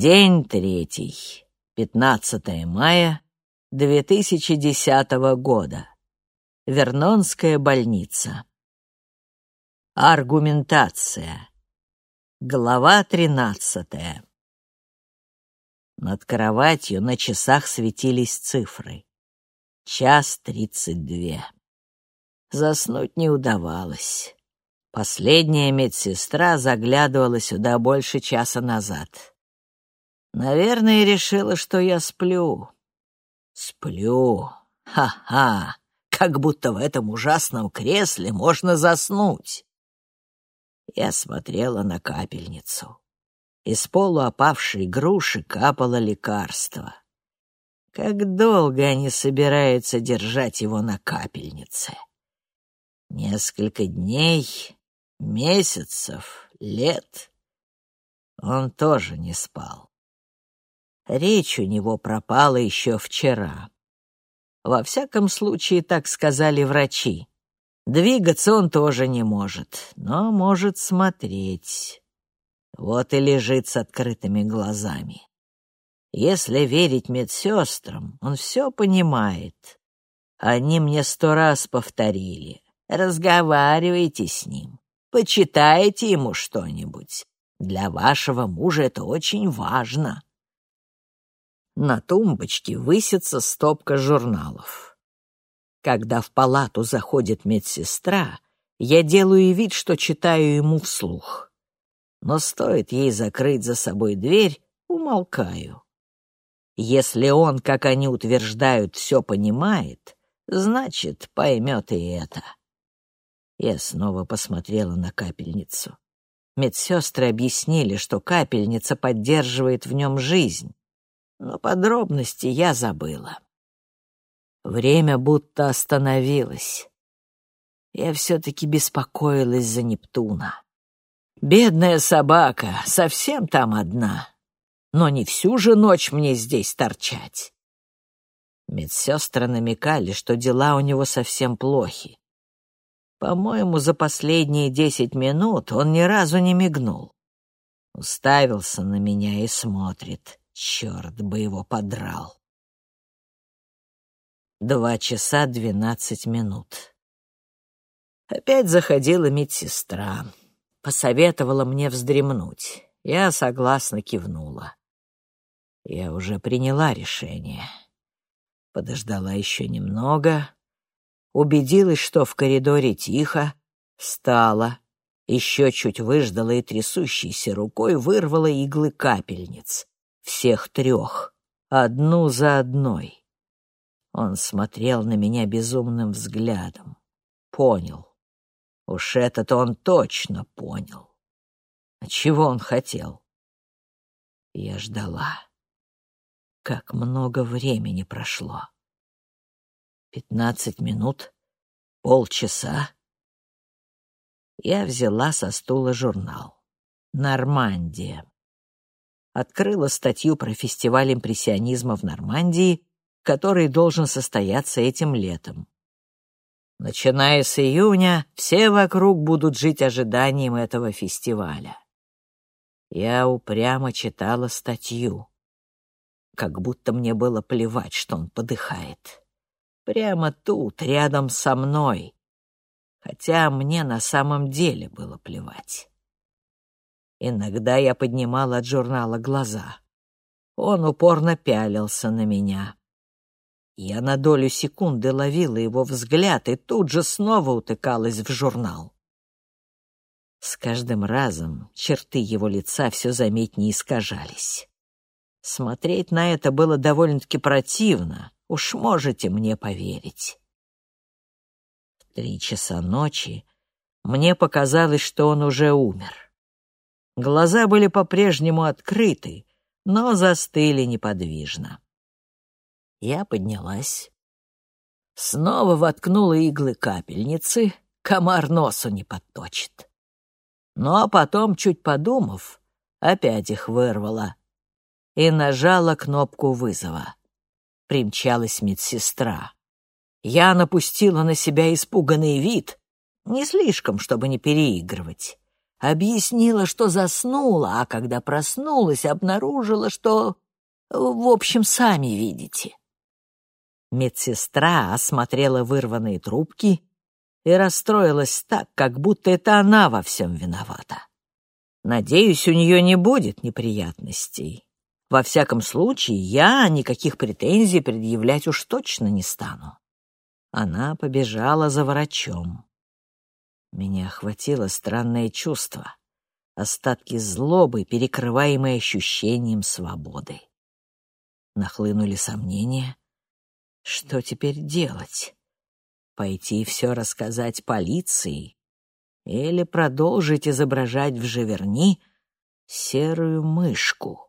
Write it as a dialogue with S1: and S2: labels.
S1: День третий, 15 мая 2010 года. Вернонская больница. Аргументация. Глава 13. Над кроватью на часах светились цифры. Час тридцать две. Заснуть не удавалось. Последняя медсестра заглядывала сюда больше часа назад. Наверное, решила, что я сплю. Сплю. Ха-ха. Как будто в этом ужасном кресле можно заснуть. Я смотрела на капельницу. Из полуопавшей груши капало лекарство. Как долго они собираются держать его на капельнице? Несколько дней, месяцев, лет. Он тоже не спал. Речь у него пропала еще вчера. Во всяком случае, так сказали врачи. Двигаться он тоже не может, но может смотреть. Вот и лежит с открытыми глазами. Если верить медсестрам, он все понимает. Они мне сто раз повторили. Разговаривайте с ним, почитайте ему что-нибудь. Для вашего мужа это очень важно. На тумбочке высится стопка журналов. Когда в палату заходит медсестра, я делаю вид, что читаю ему вслух. Но стоит ей закрыть за собой дверь, умолкаю. Если он, как они утверждают, все понимает, значит, поймет и это. Я снова посмотрела на капельницу. Медсестры объяснили, что капельница поддерживает в нем жизнь но подробности я забыла. Время будто остановилось. Я все-таки беспокоилась за Нептуна. Бедная собака, совсем там одна. Но не всю же ночь мне здесь торчать. Медсестры намекали, что дела у него совсем плохи. По-моему, за последние десять минут он ни разу не мигнул. Уставился на меня и смотрит. Черт бы его подрал. Два часа двенадцать минут. Опять заходила медсестра. Посоветовала мне вздремнуть. Я согласно кивнула. Я уже приняла решение. Подождала еще немного. Убедилась, что в коридоре тихо. Встала. Еще чуть выждала и трясущейся рукой вырвала иглы капельниц всех трех, одну за одной. Он смотрел на меня безумным взглядом. Понял. Уж этот он точно понял. А чего он хотел? Я ждала. Как много времени прошло. Пятнадцать минут? Полчаса? Я взяла со стула журнал. «Нормандия» открыла статью про фестиваль импрессионизма в Нормандии, который должен состояться этим летом. Начиная с июня, все вокруг будут жить ожиданием этого фестиваля. Я упрямо читала статью, как будто мне было плевать, что он подыхает. Прямо тут, рядом со мной, хотя мне на самом деле было плевать. Иногда я поднимала от журнала глаза. Он упорно пялился на меня. Я на долю секунды ловила его взгляд и тут же снова утыкалась в журнал. С каждым разом черты его лица все заметнее искажались. Смотреть на это было довольно-таки противно, уж можете мне поверить. В три часа ночи мне показалось, что он уже умер. Глаза были по-прежнему открыты, но застыли неподвижно. Я поднялась. Снова воткнула иглы капельницы, комар носу не подточит. Ну а потом, чуть подумав, опять их вырвала и нажала кнопку вызова. Примчалась медсестра. Я напустила на себя испуганный вид, не слишком, чтобы не переигрывать Объяснила, что заснула, а когда проснулась, обнаружила, что... В общем, сами видите. Медсестра осмотрела вырванные трубки и расстроилась так, как будто это она во всем виновата. Надеюсь, у нее не будет неприятностей. Во всяком случае, я никаких претензий предъявлять уж точно не стану. Она побежала за врачом. Меня охватило странное чувство, остатки злобы, перекрываемые ощущением свободы. Нахлынули сомнения. Что теперь делать? Пойти все рассказать полиции? Или продолжить изображать в Живерни серую мышку?